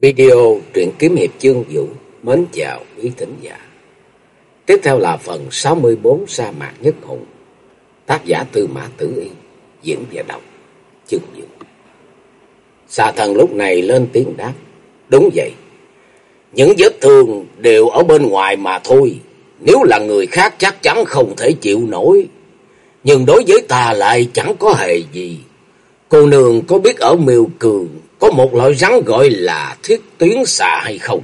Video truyện kiếm hiệp chương vũ mến chào quý thính giả. Tiếp theo là phần 64 sa mạc nhất hùng. Tác giả Tư Mã Tử Y, diễn và đọc chương vũ. Xà thần lúc này lên tiếng đáp. Đúng vậy. Những vết thương đều ở bên ngoài mà thôi. Nếu là người khác chắc chắn không thể chịu nổi. Nhưng đối với ta lại chẳng có hề gì. Cô nương có biết ở miêu cường có một loại rắn gọi là thiết tuyến xà hay không?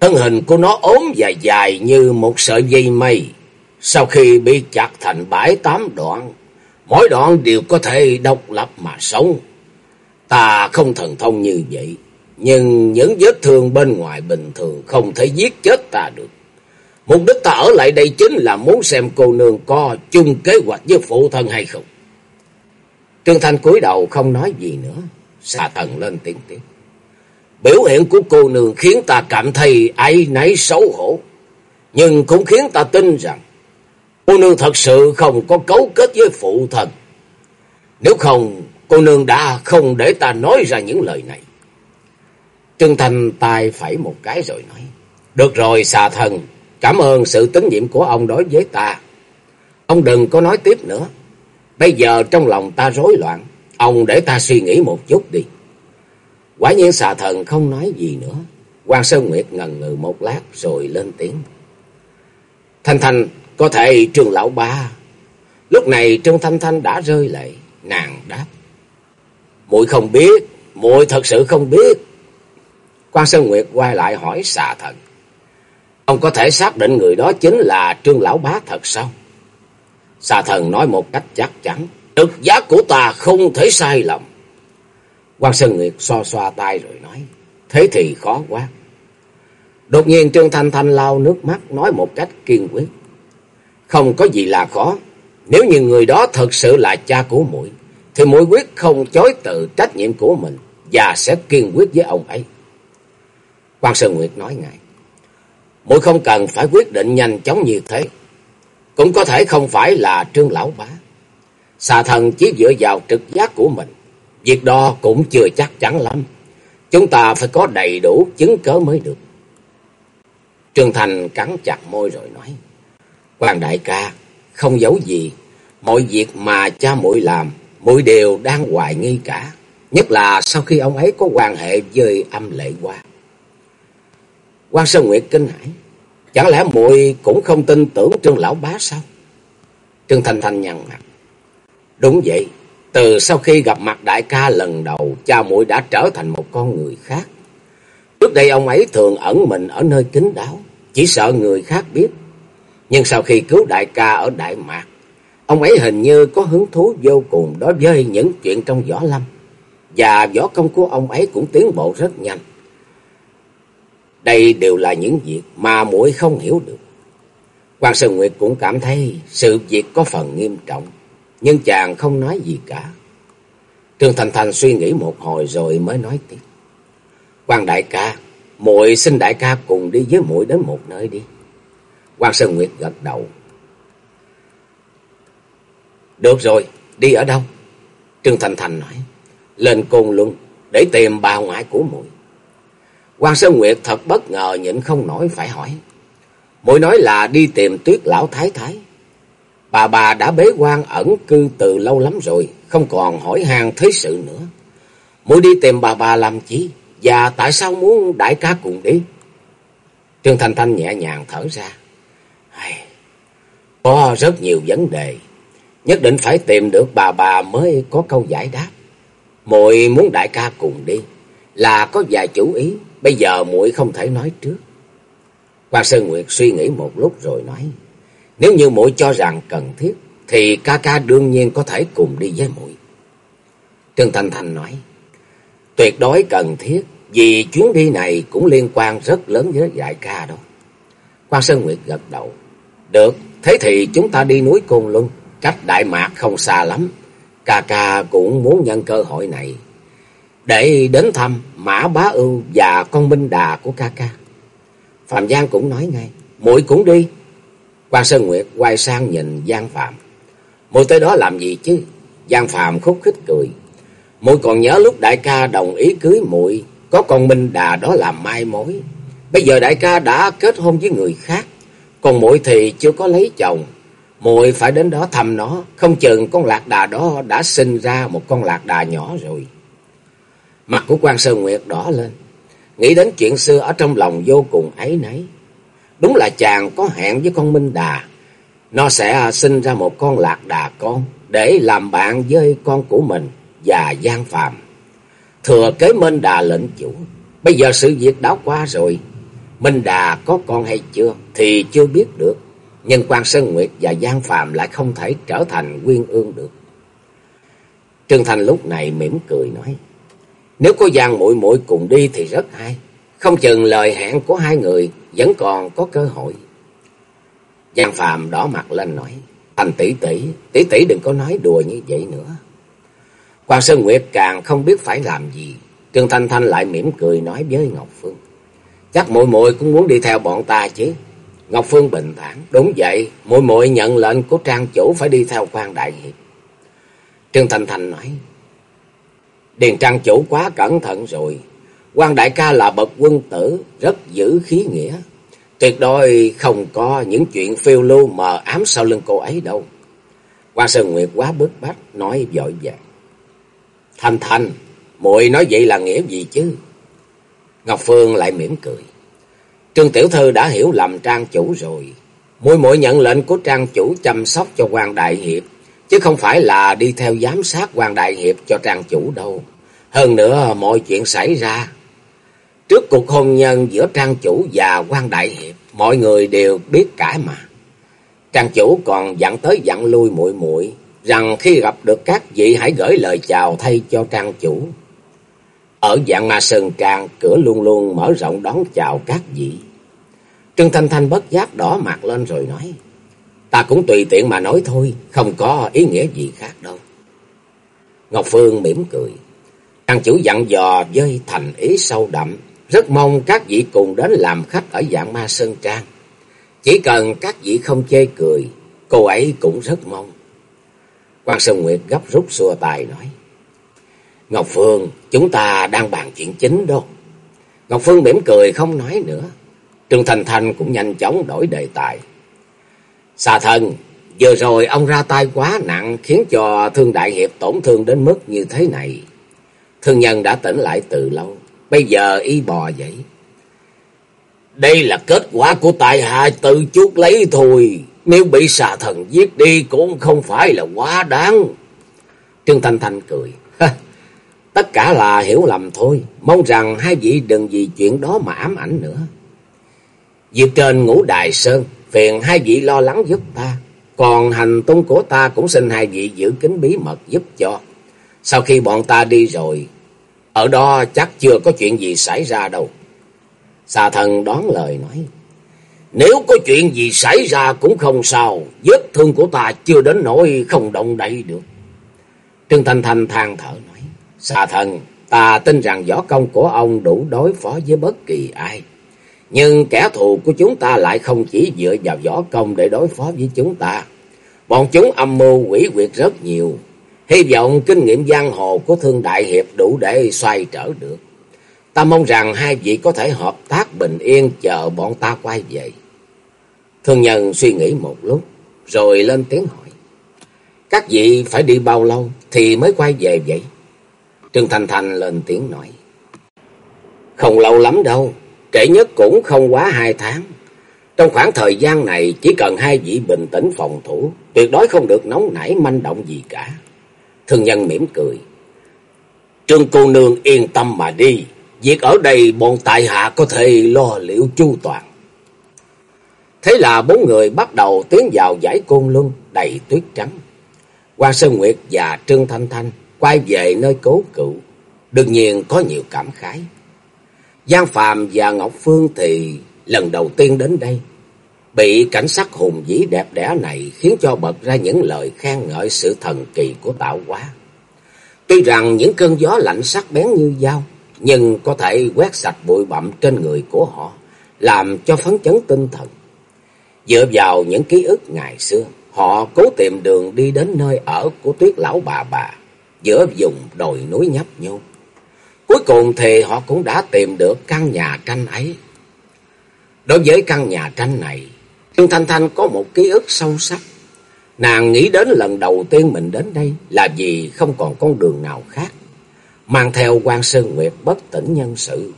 Thân hình của nó ốm và dài như một sợi dây mây. Sau khi bị chặt thành bãi tám đoạn, mỗi đoạn đều có thể độc lập mà sống. Ta không thần thông như vậy, nhưng những vết thương bên ngoài bình thường không thể giết chết ta được. Mục đích ta ở lại đây chính là muốn xem cô nương có chung kế hoạch với phụ thân hay không. Trương Thanh cúi đầu không nói gì nữa. Xà thần lên tiếng tiếng. Biểu hiện của cô nương khiến ta cảm thấy ấy nấy xấu hổ. Nhưng cũng khiến ta tin rằng cô nương thật sự không có cấu kết với phụ thần. Nếu không, cô nương đã không để ta nói ra những lời này. Trương Thành tay phải một cái rồi nói. Được rồi xà thần, cảm ơn sự tín nhiệm của ông đối với ta. Ông đừng có nói tiếp nữa. Bây giờ trong lòng ta rối loạn. Ông để ta suy nghĩ một chút đi. Quả nhiên xà thần không nói gì nữa. quan Sơn Nguyệt ngần ngừ một lát rồi lên tiếng. Thanh Thanh, có thể trường lão ba. Lúc này Trương Thanh Thanh đã rơi lệ. Nàng đáp. muội không biết. muội thật sự không biết. quan Sơn Nguyệt quay lại hỏi xà thần. Ông có thể xác định người đó chính là Trương Lão Bá thật sao? Xà thần nói một cách chắc chắn. Trực giác của ta không thể sai lầm. quan Sơn Nguyệt xoa xoa tay rồi nói. Thế thì khó quá. Đột nhiên Trương Thanh Thanh lau nước mắt nói một cách kiên quyết. Không có gì là khó. Nếu như người đó thật sự là cha của muội, thì muội quyết không chối từ trách nhiệm của mình và sẽ kiên quyết với ông ấy. quan Sơn Nguyệt nói ngài. Muội không cần phải quyết định nhanh chóng như thế. Cũng có thể không phải là Trương Lão Bá. Xà thần chỉ dựa vào trực giác của mình. Việc đó cũng chưa chắc chắn lắm. Chúng ta phải có đầy đủ chứng cớ mới được. Trương Thành cắn chặt môi rồi nói. quan đại ca, không giấu gì. Mọi việc mà cha muội làm, muội đều đang hoài nghi cả. Nhất là sau khi ông ấy có quan hệ với âm lệ qua. quan Sơn Nguyệt kinh hãi. Chẳng lẽ muội cũng không tin tưởng Trương Lão Bá sao? Trương Thành Thành nhằn mặt. Đúng vậy, từ sau khi gặp mặt đại ca lần đầu, cha muội đã trở thành một con người khác. Trước đây ông ấy thường ẩn mình ở nơi kín đáo, chỉ sợ người khác biết. Nhưng sau khi cứu đại ca ở Đại Mạc, ông ấy hình như có hứng thú vô cùng đối với những chuyện trong võ lâm. Và võ công của ông ấy cũng tiến bộ rất nhanh. Đây đều là những việc mà muội không hiểu được. Quan Sơn Nguyệt cũng cảm thấy sự việc có phần nghiêm trọng nhưng chàng không nói gì cả. Trương Thành Thành suy nghĩ một hồi rồi mới nói tiếp. Quan đại ca, muội xin đại ca cùng đi với muội đến một nơi đi. Quan Sơn Nguyệt gật đầu. Được rồi, đi ở đâu? Trương Thành Thành nói. Lên Côn Luân để tìm bà ngoại của muội. Quan Sơn Nguyệt thật bất ngờ nhịn không nổi phải hỏi. Muội nói là đi tìm Tuyết lão thái thái. Bà bà đã bế quan ẩn cư từ lâu lắm rồi, không còn hỏi han thế sự nữa. muội đi tìm bà bà làm chi? Và tại sao muốn đại ca cùng đi? Trương Thanh Thanh nhẹ nhàng thở ra. Có rất nhiều vấn đề. Nhất định phải tìm được bà bà mới có câu giải đáp. muội muốn đại ca cùng đi. Là có vài chủ ý. Bây giờ muội không thể nói trước. Quang Sơn Nguyệt suy nghĩ một lúc rồi nói. Nếu như muội cho rằng cần thiết, thì ca ca đương nhiên có thể cùng đi với muội. Trương Thanh Thanh nói, tuyệt đối cần thiết, vì chuyến đi này cũng liên quan rất lớn với đại ca đó. Quan Sơn Nguyệt gật đầu, được, thế thì chúng ta đi núi Côn Luân, cách Đại Mạc không xa lắm. Ca ca cũng muốn nhân cơ hội này để đến thăm Mã Bá Ưu và con Minh Đà của ca ca. Phạm Giang cũng nói ngay, muội cũng đi. Quan Sơn Nguyệt quay sang nhìn Giang Phạm. Muội tới đó làm gì chứ? Giang Phạm khúc khích cười. Muội còn nhớ lúc đại ca đồng ý cưới muội có con Minh Đà đó làm mai mối. Bây giờ đại ca đã kết hôn với người khác, còn muội thì chưa có lấy chồng. muội phải đến đó thăm nó, không chừng con lạc đà đó đã sinh ra một con lạc đà nhỏ rồi. Mặt của quan Sơn Nguyệt đỏ lên, nghĩ đến chuyện xưa ở trong lòng vô cùng ấy nấy. Đúng là chàng có hẹn với con Minh Đà, nó sẽ à, sinh ra một con lạc đà con để làm bạn với con của mình và Giang Phạm. Thừa kế Minh Đà lệnh chủ, bây giờ sự việc đã qua rồi, Minh Đà có con hay chưa thì chưa biết được, nhưng quan Sơn Nguyệt và Giang Phạm lại không thể trở thành quyên ương được. Trương Thành lúc này mỉm cười nói: "Nếu có Giang muội muội cùng đi thì rất hay, không chừng lời hẹn của hai người vẫn còn có cơ hội." Giang Phạm đỏ mặt lên nói: "Thành tỷ tỷ, tỷ tỷ đừng có nói đùa như vậy nữa." Quan Sơn Nguyệt càng không biết phải làm gì, Trương Thanh Thanh lại mỉm cười nói với Ngọc Phương: Chắc muội muội cũng muốn đi theo bọn ta chứ. Ngọc Phương bình thản, đúng vậy, muội muội nhận lệnh của trang chủ phải đi theo quan đại hiệp. Trương Thanh Thanh nói, Điền trang chủ quá cẩn thận rồi, quan đại ca là bậc quân tử, rất giữ khí nghĩa. Tuyệt đối không có những chuyện phiêu lưu mờ ám sau lưng cô ấy đâu. Quan Sơn Nguyệt quá bức bách, nói vội vàng. Thành Thành, muội nói vậy là nghĩa gì chứ? Ngọc Phương lại mỉm cười. Trương Tiểu Thư đã hiểu lầm trang chủ rồi. Muội muội nhận lệnh của trang chủ chăm sóc cho quan đại hiệp, chứ không phải là đi theo giám sát quan đại hiệp cho trang chủ đâu. Hơn nữa mọi chuyện xảy ra. Trước cuộc hôn nhân giữa trang chủ và quan đại hiệp, mọi người đều biết cả mà. Trang chủ còn dặn tới dặn lui muội muội rằng khi gặp được các vị hãy gửi lời chào thay cho trang chủ. Ở dạng ma sơn trang, cửa luôn luôn mở rộng đón chào các vị. Trương Thanh Thanh bất giác đỏ mặt lên rồi nói. Ta cũng tùy tiện mà nói thôi, không có ý nghĩa gì khác đâu. Ngọc Phương mỉm cười. Trang chủ dặn dò với thành ý sâu đậm. Rất mong các vị cùng đến làm khách ở dạng ma sơn trang. Chỉ cần các vị không chê cười, cô ấy cũng rất mong. Quan Sơn Nguyệt gấp rút xua tài nói. Ngọc Phương, chúng ta đang bàn chuyện chính đó. Ngọc Phương mỉm cười không nói nữa. Trương Thành Thành cũng nhanh chóng đổi đề tài. Xà thần, vừa rồi ông ra tay quá nặng khiến cho Thương Đại Hiệp tổn thương đến mức như thế này. Thương nhân đã tỉnh lại từ lâu, bây giờ y bò vậy Đây là kết quả của tài hạ tự chuốc lấy thôi. Nếu bị xà thần giết đi cũng không phải là quá đáng. Trương Thanh Thanh cười. Tất cả là hiểu lầm thôi, mong rằng hai vị đừng vì chuyện đó mà ám ảnh nữa. Việc trên ngũ đài sơn, phiền hai vị lo lắng giúp ta, còn hành tung của ta cũng xin hai vị giữ kín bí mật giúp cho. Sau khi bọn ta đi rồi, ở đó chắc chưa có chuyện gì xảy ra đâu. Xà thần đoán lời nói, nếu có chuyện gì xảy ra cũng không sao, vết thương của ta chưa đến nỗi không động đậy được. Trương Thanh Thanh than thở nói, Xà thần, ta tin rằng võ công của ông đủ đối phó với bất kỳ ai. Nhưng kẻ thù của chúng ta lại không chỉ dựa vào võ công để đối phó với chúng ta. Bọn chúng âm mưu quỷ quyệt rất nhiều. Hy vọng kinh nghiệm giang hồ của Thương Đại Hiệp đủ để xoay trở được. Ta mong rằng hai vị có thể hợp tác bình yên chờ bọn ta quay về. Thương nhân suy nghĩ một lúc, rồi lên tiếng hỏi. Các vị phải đi bao lâu thì mới quay về vậy? Trương Thanh Thanh lên tiếng nói. Không lâu lắm đâu, trễ nhất cũng không quá hai tháng. Trong khoảng thời gian này chỉ cần hai vị bình tĩnh phòng thủ, tuyệt đối không được nóng nảy manh động gì cả. Thương nhân mỉm cười. Trương cô nương yên tâm mà đi, việc ở đây bọn tại hạ có thể lo liệu chu toàn. Thế là bốn người bắt đầu tiến vào giải côn luân đầy tuyết trắng. Quan Sơn Nguyệt và Trương Thanh Thanh quay về nơi cố cựu, đương nhiên có nhiều cảm khái. Giang phạm và Ngọc Phương thì lần đầu tiên đến đây, bị cảnh sắc hùng vĩ đẹp đẽ này khiến cho bật ra những lời khen ngợi sự thần kỳ của tạo hóa. Tuy rằng những cơn gió lạnh sắc bén như dao, nhưng có thể quét sạch bụi bặm trên người của họ, làm cho phấn chấn tinh thần. Dựa vào những ký ức ngày xưa, họ cố tìm đường đi đến nơi ở của tuyết lão bà bà giữa vùng đồi núi nhấp nhô. Cuối cùng thì họ cũng đã tìm được căn nhà tranh ấy. Đối với căn nhà tranh này, Trương Thanh Thanh có một ký ức sâu sắc. Nàng nghĩ đến lần đầu tiên mình đến đây là vì không còn con đường nào khác. Mang theo quan Sơn Nguyệt bất tỉnh nhân sự.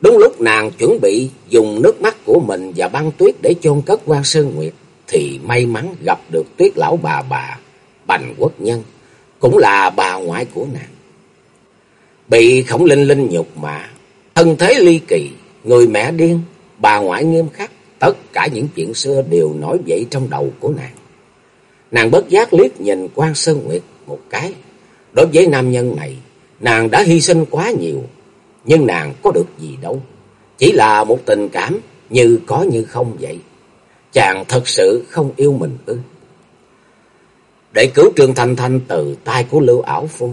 Đúng lúc nàng chuẩn bị dùng nước mắt của mình và băng tuyết để chôn cất quan Sơn Nguyệt, thì may mắn gặp được tuyết lão bà bà, Bành Quốc Nhân, cũng là bà ngoại của nàng. Bị khổng linh linh nhục mạ, thân thế ly kỳ, người mẹ điên, bà ngoại nghiêm khắc, tất cả những chuyện xưa đều nổi dậy trong đầu của nàng. Nàng bất giác liếc nhìn quan Sơn Nguyệt một cái. Đối với nam nhân này, nàng đã hy sinh quá nhiều, nhưng nàng có được gì đâu. Chỉ là một tình cảm như có như không vậy. Chàng thật sự không yêu mình ư. Để cứu Trương Thanh Thanh từ tay của Lưu Ảo Phu,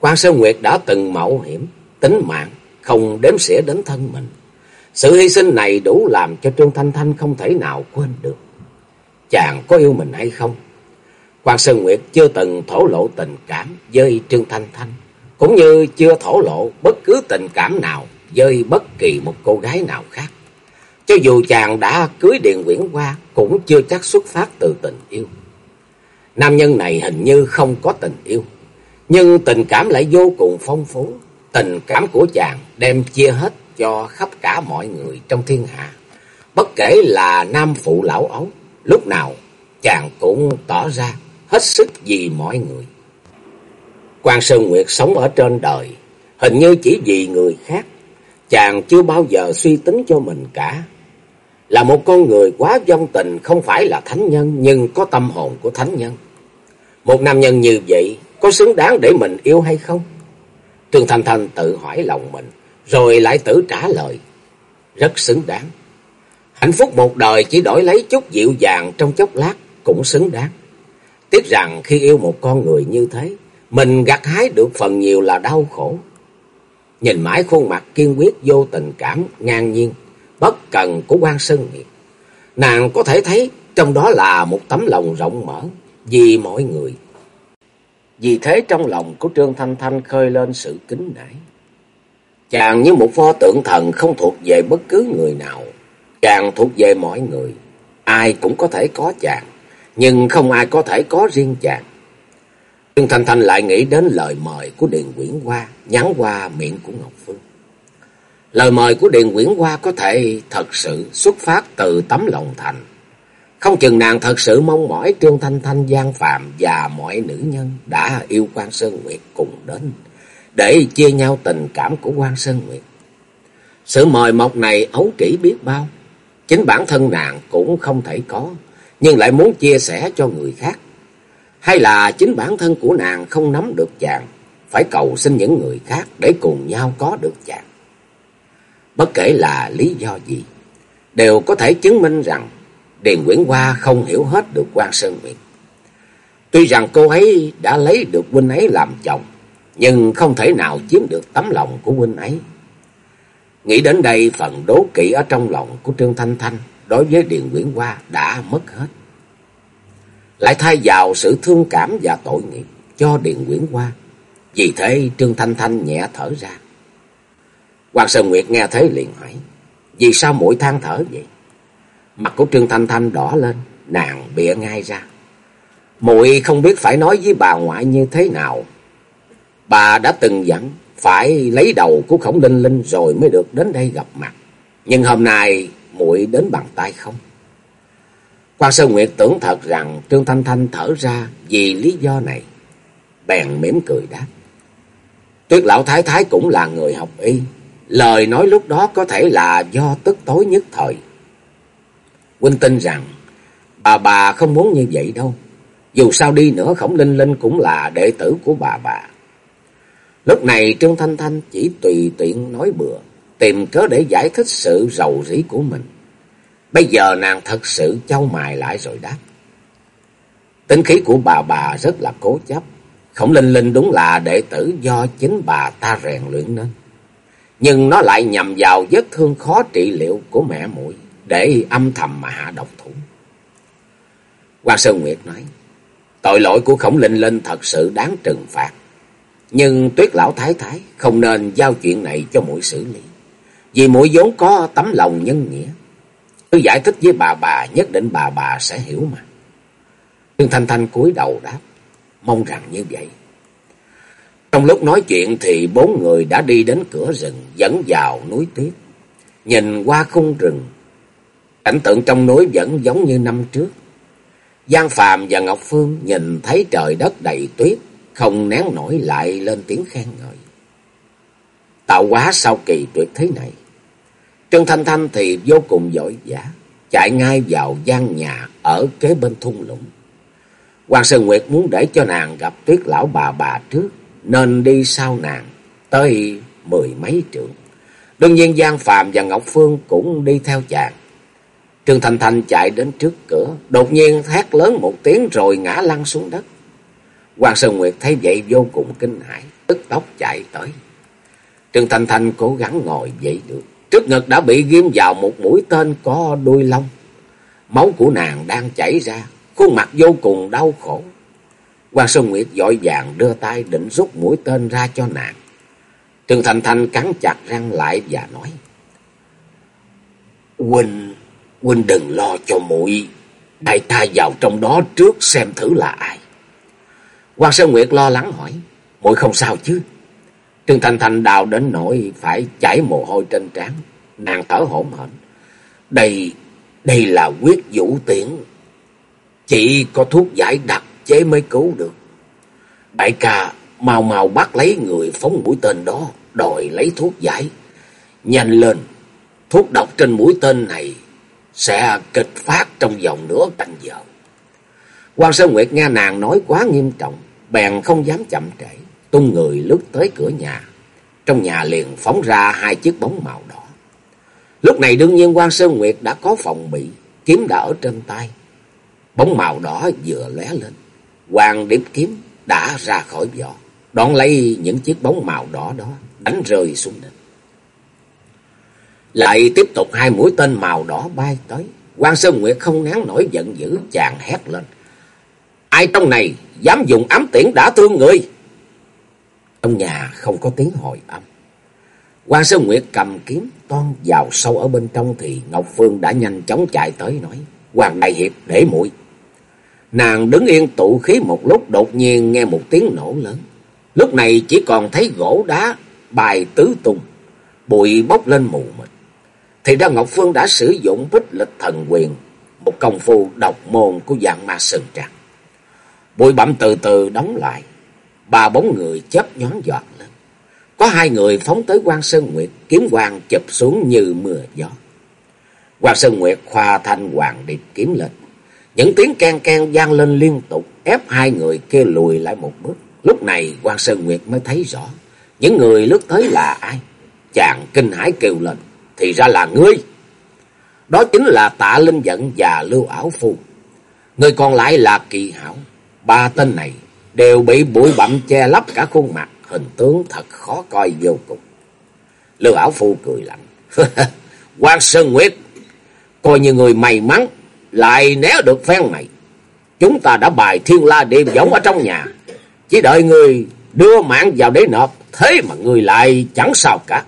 quan Sơn Nguyệt đã từng mạo hiểm, tính mạng, không đếm xỉa đến thân mình. Sự hy sinh này đủ làm cho Trương Thanh Thanh không thể nào quên được. Chàng có yêu mình hay không? Quan Sơn Nguyệt chưa từng thổ lộ tình cảm với Trương Thanh Thanh, cũng như chưa thổ lộ bất cứ tình cảm nào với bất kỳ một cô gái nào khác. Cho dù chàng đã cưới Điền Quyển qua, cũng chưa chắc xuất phát từ tình yêu. Nam nhân này hình như không có tình yêu, nhưng tình cảm lại vô cùng phong phú. Tình cảm của chàng đem chia hết cho khắp cả mọi người trong thiên hạ. Bất kể là nam phụ lão ấu, lúc nào chàng cũng tỏ ra hết sức vì mọi người. Quan Sơn Nguyệt sống ở trên đời, hình như chỉ vì người khác, chàng chưa bao giờ suy tính cho mình cả. Là một con người quá vong tình không phải là thánh nhân nhưng có tâm hồn của thánh nhân. Một nam nhân như vậy có xứng đáng để mình yêu hay không? Trương Thanh Thanh tự hỏi lòng mình, rồi lại tự trả lời. Rất xứng đáng. Hạnh phúc một đời chỉ đổi lấy chút dịu dàng trong chốc lát cũng xứng đáng. Tiếc rằng khi yêu một con người như thế, mình gặt hái được phần nhiều là đau khổ. Nhìn mãi khuôn mặt kiên quyết vô tình cảm, ngang nhiên, bất cần của quan Sơn Nguyệt. Nàng có thể thấy trong đó là một tấm lòng rộng mở vì mọi người. Vì thế trong lòng của Trương Thanh Thanh khơi lên sự kính nể. Chàng như một pho tượng thần không thuộc về bất cứ người nào. Chàng thuộc về mọi người. Ai cũng có thể có chàng. Nhưng không ai có thể có riêng chàng. Trương Thanh Thanh lại nghĩ đến lời mời của Điền Quyển Hoa, nhắn qua miệng của Ngọc Phương. Lời mời của Điền Quyển Hoa có thể thật sự xuất phát từ tấm lòng thành. Không chừng nàng thật sự mong mỏi Trương Thanh Thanh gian phạm và mọi nữ nhân đã yêu quan Sơn Nguyệt cùng đến để chia nhau tình cảm của quan Sơn Nguyệt. Sự mời mọc này ấu kỹ biết bao, chính bản thân nàng cũng không thể có, nhưng lại muốn chia sẻ cho người khác. Hay là chính bản thân của nàng không nắm được chàng, phải cầu xin những người khác để cùng nhau có được chàng. Bất kể là lý do gì, đều có thể chứng minh rằng Điền nguyễn Hoa không hiểu hết được quan Sơn Nguyệt. Tuy rằng cô ấy đã lấy được huynh ấy làm chồng, nhưng không thể nào chiếm được tấm lòng của huynh ấy. Nghĩ đến đây phần đố kỵ ở trong lòng của Trương Thanh Thanh đối với Điền nguyễn Hoa đã mất hết. Lại thay vào sự thương cảm và tội nghiệp cho Điền nguyễn Hoa. Vì thế Trương Thanh Thanh nhẹ thở ra. Hoàng Sơn Nguyệt nghe thấy liền hỏi. Vì sao mũi than thở vậy? Mặt của Trương Thanh Thanh đỏ lên, nàng bịa ngay ra. Muội không biết phải nói với bà ngoại như thế nào. Bà đã từng dặn phải lấy đầu của khổng linh linh rồi mới được đến đây gặp mặt. Nhưng hôm nay muội đến bằng tay không. Quan Sơn Nguyệt tưởng thật rằng Trương Thanh Thanh thở ra vì lý do này. Bèn mỉm cười đáp. Tuyết lão thái thái cũng là người học y. Lời nói lúc đó có thể là do tức tối nhất thời. Huynh tin rằng bà bà không muốn như vậy đâu. Dù sao đi nữa, Khổng Linh Linh cũng là đệ tử của bà bà. Lúc này Trương Thanh Thanh chỉ tùy tiện nói bừa, tìm cớ để giải thích sự rầu rĩ của mình. Bây giờ nàng thật sự châu mài lại rồi đáp. Tính khí của bà bà rất là cố chấp. Khổng Linh Linh đúng là đệ tử do chính bà ta rèn luyện nên. Nhưng nó lại nhằm vào vết thương khó trị liệu của mẹ mũi để âm thầm mà hạ độc thủ. Quan Sơn Nguyệt nói, tội lỗi của Khổng Linh Linh thật sự đáng trừng phạt. Nhưng tuyết lão thái thái không nên giao chuyện này cho muội xử lý. Vì muội vốn có tấm lòng nhân nghĩa. Tôi giải thích với bà bà, nhất định bà bà sẽ hiểu mà. Trương Thanh Thanh cúi đầu đáp, mong rằng như vậy. Trong lúc nói chuyện thì bốn người đã đi đến cửa rừng dẫn vào núi tuyết. Nhìn qua khung rừng, cảnh tượng trong núi vẫn giống như năm trước. Giang Phàm và Ngọc Phương nhìn thấy trời đất đầy tuyết, không nén nổi lại lên tiếng khen ngợi. Tạo quá sao kỳ tuyệt thế này. Trương Thanh Thanh thì vô cùng giỏi giả, chạy ngay vào gian nhà ở kế bên thung lũng. Hoàng Sơn Nguyệt muốn để cho nàng gặp tuyết lão bà bà trước, nên đi sau nàng, tới mười mấy trượng. Đương nhiên Giang Phạm và Ngọc Phương cũng đi theo chàng. Trương Thành Thành chạy đến trước cửa, đột nhiên thét lớn một tiếng rồi ngã lăn xuống đất. Hoàng Sơn Nguyệt thấy vậy vô cùng kinh hãi, tức tốc chạy tới. Trương Thanh Thanh cố gắng ngồi dậy được. Trước ngực đã bị ghim vào một mũi tên có đuôi lông. Máu của nàng đang chảy ra, khuôn mặt vô cùng đau khổ. Hoàng Sơn Nguyệt dội vàng đưa tay định rút mũi tên ra cho nàng. Trương Thanh Thanh cắn chặt răng lại và nói. Huynh, Huynh đừng lo cho muội Đại ta vào trong đó trước xem thử là ai. Hoàng Sơn Nguyệt lo lắng hỏi. muội không sao chứ? Trương Thành Thành đào đến nỗi phải chảy mồ hôi trên trán. Nàng thở hổn hển. Đây, đây là quyết vũ tiễn. Chỉ có thuốc giải đặc chế mới cứu được. Đại ca mau mau bắt lấy người phóng mũi tên đó, đòi lấy thuốc giải. Nhanh lên, thuốc độc trên mũi tên này sẽ kịch phát trong vòng nửa canh giờ. Quan Sơn Nguyệt nghe nàng nói quá nghiêm trọng, bèn không dám chậm trễ, tung người lướt tới cửa nhà. Trong nhà liền phóng ra hai chiếc bóng màu đỏ. Lúc này đương nhiên quan Sơn Nguyệt đã có phòng bị, kiếm đã ở trên tay. Bóng màu đỏ vừa lóe lên, Hoàng điệp kiếm đã ra khỏi vỏ, đón lấy những chiếc bóng màu đỏ đó, đánh rơi xuống đất. Lại tiếp tục hai mũi tên màu đỏ bay tới. Quan Sơn Nguyệt không nén nổi giận dữ, chàng hét lên. Ai trong này dám dùng ám tiễn đã thương người? Trong nhà không có tiếng hồi âm. Quan Sơn Nguyệt cầm kiếm toan vào sâu ở bên trong thì Ngọc Phương đã nhanh chóng chạy tới nói. Hoàng Đại Hiệp để muội Nàng đứng yên tụ khí một lúc đột nhiên nghe một tiếng nổ lớn. Lúc này chỉ còn thấy gỗ đá bài tứ tung, bụi bốc lên mù mịt. Thì ra Ngọc Phương đã sử dụng bích lịch thần quyền, một công phu độc môn của dạng ma sơn trạc Bụi bặm từ từ đóng lại, ba bóng người chớp nhón giọt lên. Có hai người phóng tới quan Sơn Nguyệt, kiếm quang chụp xuống như mưa gió. Quan Sơn Nguyệt khoa thanh hoàng điệp kiếm lên. Những tiếng can can gian lên liên tục, ép hai người kia lùi lại một bước. Lúc này quan Sơn Nguyệt mới thấy rõ, những người lướt tới là ai. Chàng kinh hãi kêu lên, thì ra là ngươi. Đó chính là Tạ Linh dẫn và Lưu Ảo Phu. Người còn lại là Kỳ Hảo. Ba tên này đều bị bụi bặm che lấp cả khuôn mặt, hình tướng thật khó coi vô cùng. Lưu Ảo Phu cười lạnh. quan Sơn Nguyệt, coi như người may mắn lại né được phen này. Chúng ta đã bài thiên la đêm giống ở trong nhà. Chỉ đợi người đưa mạng vào để nộp. Thế mà người lại chẳng sao cả.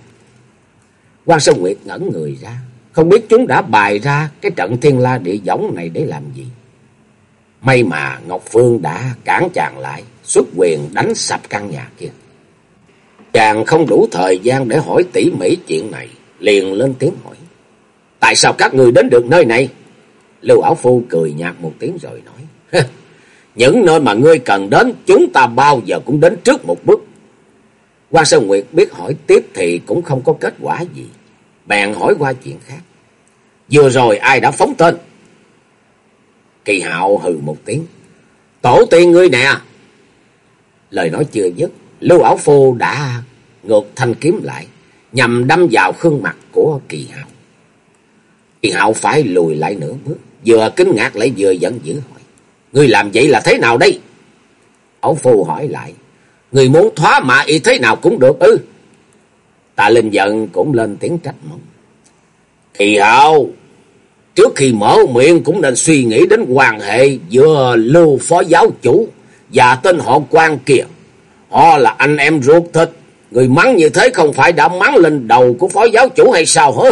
quan Sơn Nguyệt ngẩn người ra. Không biết chúng đã bài ra cái trận thiên la địa giống này để làm gì. May mà Ngọc Phương đã cản chàng lại. Xuất quyền đánh sập căn nhà kia. Chàng không đủ thời gian để hỏi tỉ mỉ chuyện này. Liền lên tiếng hỏi. Tại sao các người đến được nơi này? Lưu Ảo Phu cười nhạt một tiếng rồi nói. Những nơi mà ngươi cần đến, chúng ta bao giờ cũng đến trước một bước. Quan Sơn Nguyệt biết hỏi tiếp thì cũng không có kết quả gì. Bèn hỏi qua chuyện khác. Vừa rồi ai đã phóng tên? Kỳ hạo hừ một tiếng. Tổ tiên ngươi nè. Lời nói chưa dứt. Lưu Ảo Phu đã ngược thanh kiếm lại. Nhằm đâm vào khuôn mặt của kỳ hạo. Kỳ hạo phải lùi lại nửa bước vừa kinh ngạc lại vừa giận dữ hỏi. Ngươi làm vậy là thế nào đây? Ảo phu hỏi lại. Ngươi muốn thoá mạ y thế nào cũng được ư. Tạ Linh giận cũng lên tiếng trách mong. Kỳ hạo, trước khi mở miệng cũng nên suy nghĩ đến quan hệ giữa lưu phó giáo chủ và tên họ quan kia. Họ là anh em ruột thịt. Người mắng như thế không phải đã mắng lên đầu của phó giáo chủ hay sao hả?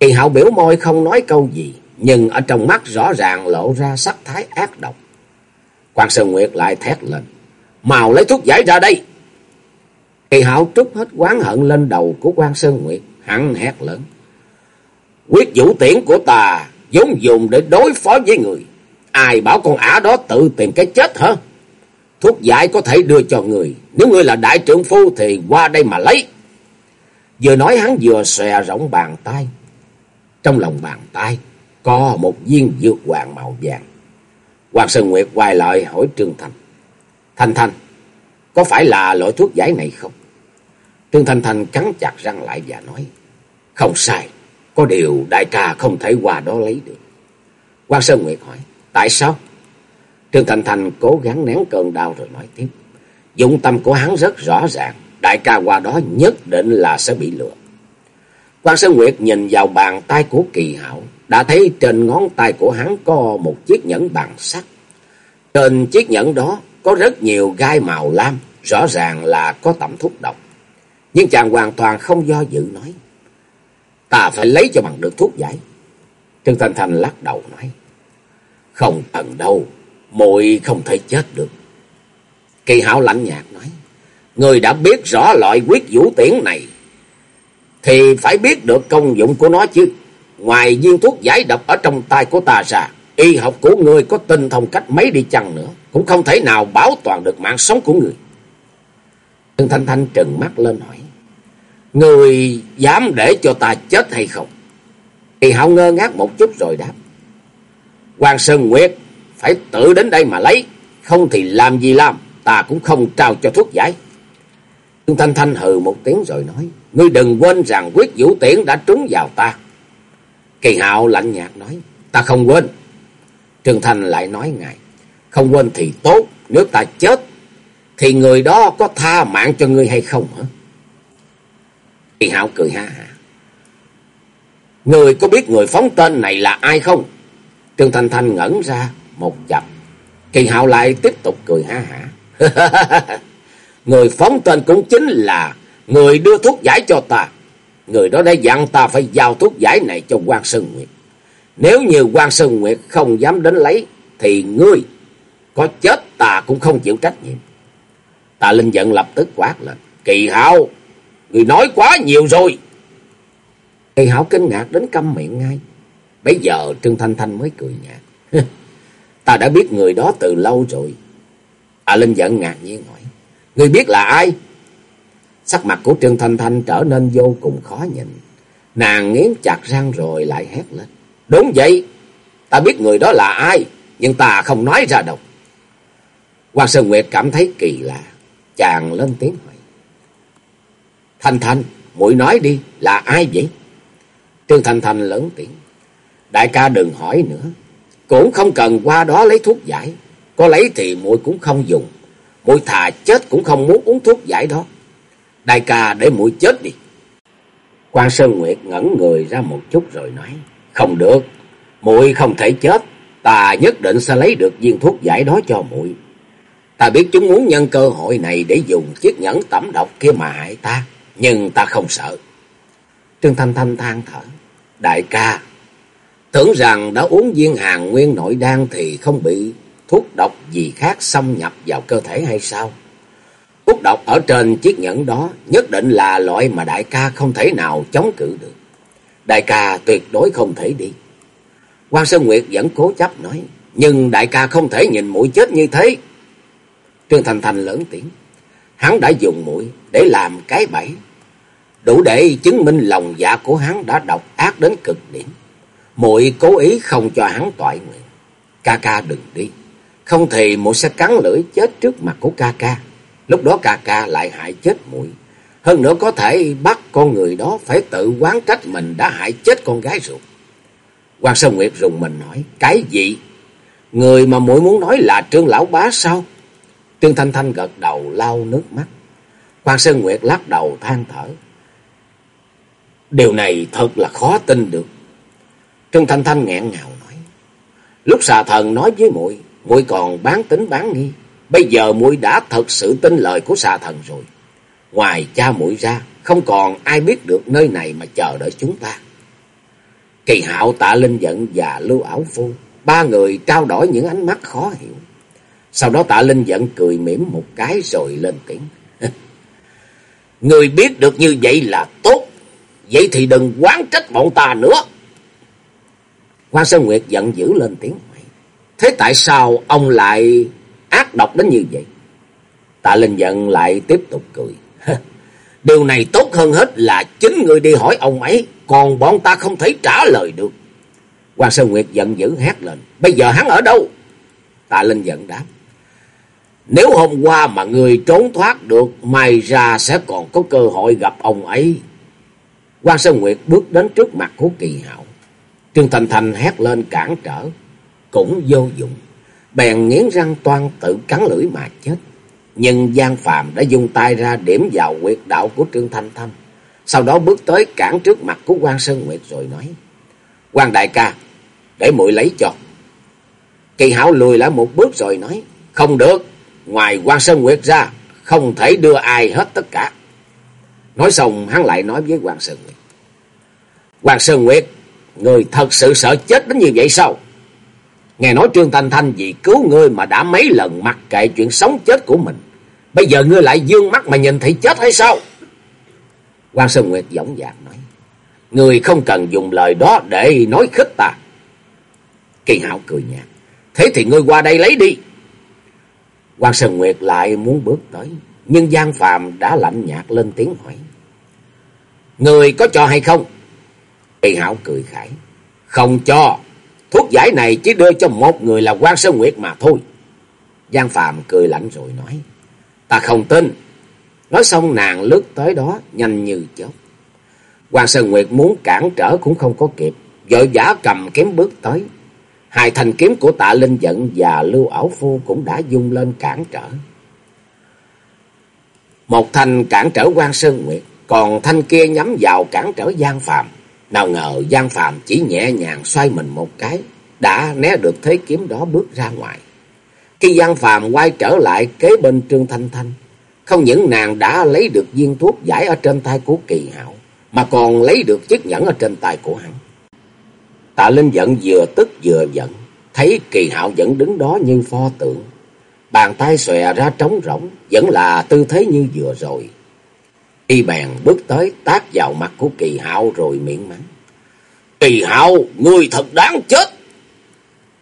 Kỳ hạo biểu môi không nói câu gì. Nhưng ở trong mắt rõ ràng lộ ra sắc thái ác độc. Quan Sơn Nguyệt lại thét lên. Màu lấy thuốc giải ra đây. Kỳ hạo trút hết quán hận lên đầu của quan Sơn Nguyệt. Hắn hét lớn. Quyết vũ tiễn của ta giống dùng để đối phó với người. Ai bảo con ả đó tự tìm cái chết hả? Thuốc giải có thể đưa cho người. Nếu ngươi là đại trưởng phu thì qua đây mà lấy. Vừa nói hắn vừa xòe rộng bàn tay. Trong lòng bàn tay có một viên dược hoàng màu vàng. Hoàng Sơn Nguyệt quay lại hỏi Trương Thành. Thanh Thanh, có phải là loại thuốc giải này không? Trương Thanh Thanh cắn chặt răng lại và nói. Không sai, có điều đại ca không thể qua đó lấy được. Quang Sơn Nguyệt hỏi. Tại sao? Trương thành thành cố gắng nén cơn đau rồi nói tiếp. Dụng tâm của hắn rất rõ ràng. Đại ca qua đó nhất định là sẽ bị lừa. Quan Sơn Nguyệt nhìn vào bàn tay của kỳ hảo. Đã thấy trên ngón tay của hắn có một chiếc nhẫn bằng sắt. Trên chiếc nhẫn đó có rất nhiều gai màu lam. Rõ ràng là có tẩm thuốc độc. Nhưng chàng hoàn toàn không do dự nói. Ta phải lấy cho bằng được thuốc giải. Trương Thanh Thanh lắc đầu nói. Không cần đâu, muội không thể chết được. Kỳ hảo lạnh nhạt nói, người đã biết rõ loại quyết vũ tiễn này, thì phải biết được công dụng của nó chứ. Ngoài viên thuốc giải độc ở trong tay của ta ra, y học của người có tinh thông cách mấy đi chăng nữa, cũng không thể nào bảo toàn được mạng sống của người. Trương Thanh Thanh trừng mắt lên hỏi, Người dám để cho ta chết hay không? Kỳ hạo ngơ ngác một chút rồi đáp. Hoàng Sơn Nguyệt phải tự đến đây mà lấy, không thì làm gì làm, ta cũng không trao cho thuốc giải. Trương Thanh Thanh hừ một tiếng rồi nói, ngươi đừng quên rằng quyết vũ tiễn đã trúng vào ta. Kỳ hạo lạnh nhạt nói, ta không quên. Trương Thanh lại nói ngài, không quên thì tốt, nếu ta chết, thì người đó có tha mạng cho ngươi hay không hả? Kỳ hạo cười ha hả, Người có biết người phóng tên này là ai không? Trương Thanh Thanh ngẩn ra một chập. Kỳ hạo lại tiếp tục cười ha hả. người phóng tên cũng chính là người đưa thuốc giải cho ta. Người đó đã dặn ta phải giao thuốc giải này cho quan Sơn Nguyệt. Nếu như quan Sơn Nguyệt không dám đến lấy, thì ngươi có chết ta cũng không chịu trách nhiệm. Tà Linh giận lập tức quát lên. Kỳ hạo, người nói quá nhiều rồi. Kỳ hảo kinh ngạc đến câm miệng ngay. Bây giờ Trương Thanh Thanh mới cười nhạt. Ta đã biết người đó từ lâu rồi. À Linh giận ngạc nhiên hỏi. Người biết là ai? Sắc mặt của Trương Thanh Thanh trở nên vô cùng khó nhìn. Nàng nghiến chặt răng rồi lại hét lên. Đúng vậy, ta biết người đó là ai, nhưng ta không nói ra đâu. Hoàng Sơn Nguyệt cảm thấy kỳ lạ, chàng lên tiếng hỏi. Thanh Thanh, muội nói đi, là ai vậy? Trương Thanh Thanh lớn tiếng. Đại ca đừng hỏi nữa. Cũng không cần qua đó lấy thuốc giải. Có lấy thì muội cũng không dùng. Muội thà chết cũng không muốn uống thuốc giải đó. Đại ca để muội chết đi. Quan Sơn Nguyệt ngẩn người ra một chút rồi nói. Không được. muội không thể chết. Ta nhất định sẽ lấy được viên thuốc giải đó cho muội. Ta biết chúng muốn nhân cơ hội này để dùng chiếc nhẫn tẩm độc kia mà hại ta. Nhưng ta không sợ. Trương Thanh Thanh than thở. Đại ca, tưởng rằng đã uống viên hàng nguyên nội đan thì không bị thuốc độc gì khác xâm nhập vào cơ thể hay sao? Thuốc độc ở trên chiếc nhẫn đó nhất định là loại mà đại ca không thể nào chống cự được. Đại ca tuyệt đối không thể đi. Quan Sơn Nguyệt vẫn cố chấp nói, nhưng đại ca không thể nhìn mũi chết như thế. Trương Thành Thành lớn tiếng, hắn đã dùng mũi để làm cái bẫy đủ để chứng minh lòng dạ của hắn đã độc ác đến cực điểm. Muội cố ý không cho hắn toại nguyện. Ca ca đừng đi, không thì muội sẽ cắn lưỡi chết trước mặt của ca ca. Lúc đó ca ca lại hại chết muội. Hơn nữa có thể bắt con người đó phải tự quán trách mình đã hại chết con gái ruột. Hoàng Sơn Nguyệt rùng mình nói, cái gì? Người mà muội muốn nói là Trương Lão Bá sao? Trương Thanh Thanh gật đầu lau nước mắt. Hoàng Sơn Nguyệt lắc đầu than thở. Điều này thật là khó tin được. Trương Thanh Thanh nghẹn ngào nói. Lúc xà thần nói với muội muội còn bán tính bán nghi. Bây giờ muội đã thật sự tin lời của xà thần rồi. Ngoài cha muội ra, không còn ai biết được nơi này mà chờ đợi chúng ta. Kỳ hạo tạ linh giận và lưu ảo phu, ba người trao đổi những ánh mắt khó hiểu. Sau đó tạ linh giận cười mỉm một cái rồi lên tiếng. Người biết được như vậy là tốt, vậy thì đừng quán trách bọn ta nữa. Quan Sơn Nguyệt giận dữ lên tiếng hỏi. Thế tại sao ông lại ác độc đến như vậy? Tạ Linh giận lại tiếp tục cười. Điều này tốt hơn hết là chính người đi hỏi ông ấy, còn bọn ta không thể trả lời được. Quan Sơn Nguyệt giận dữ hét lên. Bây giờ hắn ở đâu? Tạ Linh giận đáp. Nếu hôm qua mà người trốn thoát được, mai ra sẽ còn có cơ hội gặp ông ấy. Quan Sơn Nguyệt bước đến trước mặt của kỳ hạo. Trương Thành Thành hét lên cản trở, cũng vô dụng. Bèn nghiến răng toan tự cắn lưỡi mà chết. Nhưng Giang Phạm đã dùng tay ra điểm vào quyệt đạo của Trương Thanh Thanh. Sau đó bước tới cản trước mặt của quan Sơn Nguyệt rồi nói. quan đại ca, để muội lấy cho. Kỳ hảo lùi lại một bước rồi nói. Không được, ngoài quan Sơn Nguyệt ra, không thể đưa ai hết tất cả. Nói xong hắn lại nói với hoàng Sơn Nguyệt. hoàng Sơn Nguyệt, người thật sự sợ chết đến như vậy sao? Nghe nói Trương Thanh Thanh vì cứu ngươi mà đã mấy lần mặc kệ chuyện sống chết của mình. Bây giờ ngươi lại dương mắt mà nhìn thấy chết hay sao? hoàng Sơn Nguyệt dõng dạc nói. Ngươi không cần dùng lời đó để nói khích ta. Kỳ hảo cười nhạt. Thế thì ngươi qua đây lấy đi. hoàng Sơn Nguyệt lại muốn bước tới. Nhưng Giang Phàm đã lạnh nhạt lên tiếng hỏi. Người có cho hay không? Kỳ hảo cười khải. Không cho. Thuốc giải này chỉ đưa cho một người là quan Sơn Nguyệt mà thôi. Giang Phạm cười lạnh rồi nói. Ta không tin. Nói xong nàng lướt tới đó, nhanh như chớp. Quan Sơn Nguyệt muốn cản trở cũng không có kịp. Vội vã cầm kiếm bước tới. Hai thành kiếm của tạ Linh Giận và Lưu Ảo Phu cũng đã dung lên cản trở. Một thành cản trở quan Sơn Nguyệt. Còn thanh kia nhắm vào cản trở Giang Phạm. Nào ngờ Giang Phạm chỉ nhẹ nhàng xoay mình một cái, đã né được thế kiếm đó bước ra ngoài. Khi Giang Phạm quay trở lại kế bên Trương Thanh Thanh, không những nàng đã lấy được viên thuốc giải ở trên tay của Kỳ Hạo, mà còn lấy được chiếc nhẫn ở trên tay của hắn. Tạ Linh giận vừa tức vừa giận, thấy Kỳ Hạo vẫn đứng đó như pho tượng. Bàn tay xòe ra trống rỗng, vẫn là tư thế như vừa rồi. Y bèn bước tới tác vào mặt của kỳ hạo rồi miệng mắng. Kỳ hạo, người thật đáng chết.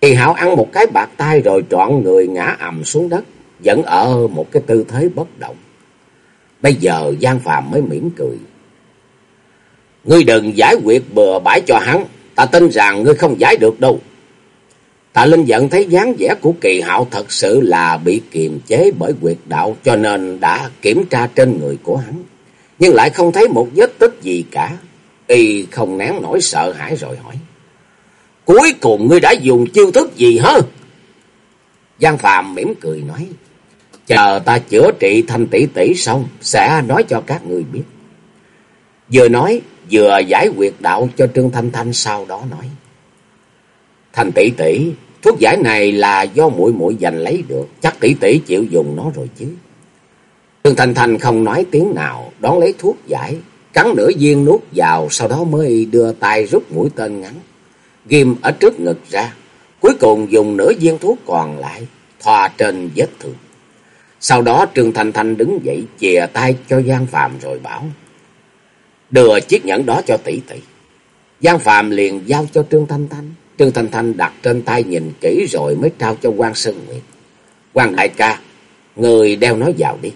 Kỳ hạo ăn một cái bạc tay rồi trọn người ngã ầm xuống đất, vẫn ở một cái tư thế bất động. Bây giờ Giang Phàm mới mỉm cười. Ngươi đừng giải quyết bừa bãi cho hắn, ta tin rằng ngươi không giải được đâu. Tạ Linh giận thấy dáng vẻ của kỳ hạo thật sự là bị kiềm chế bởi quyệt đạo cho nên đã kiểm tra trên người của hắn nhưng lại không thấy một vết tích gì cả. Y không nén nổi sợ hãi rồi hỏi. Cuối cùng ngươi đã dùng chiêu thức gì hả? Giang Phạm mỉm cười nói. Chờ ta chữa trị thanh tỷ tỷ xong, sẽ nói cho các người biết. Vừa nói, vừa giải quyết đạo cho Trương Thanh Thanh sau đó nói. Thanh tỷ tỷ, thuốc giải này là do muội muội giành lấy được, chắc tỷ tỷ chịu dùng nó rồi chứ. Trương Thanh Thanh không nói tiếng nào, đón lấy thuốc giải, cắn nửa viên nuốt vào, sau đó mới đưa tay rút mũi tên ngắn, ghim ở trước ngực ra, cuối cùng dùng nửa viên thuốc còn lại, thoa trên vết thương. Sau đó Trương Thanh Thanh đứng dậy, chìa tay cho Giang Phạm rồi bảo, đưa chiếc nhẫn đó cho tỷ tỷ. Giang Phạm liền giao cho Trương Thanh Thanh, Trương Thanh Thanh đặt trên tay nhìn kỹ rồi mới trao cho quan Sơn Nguyệt. quan đại ca, người đeo nó vào đi.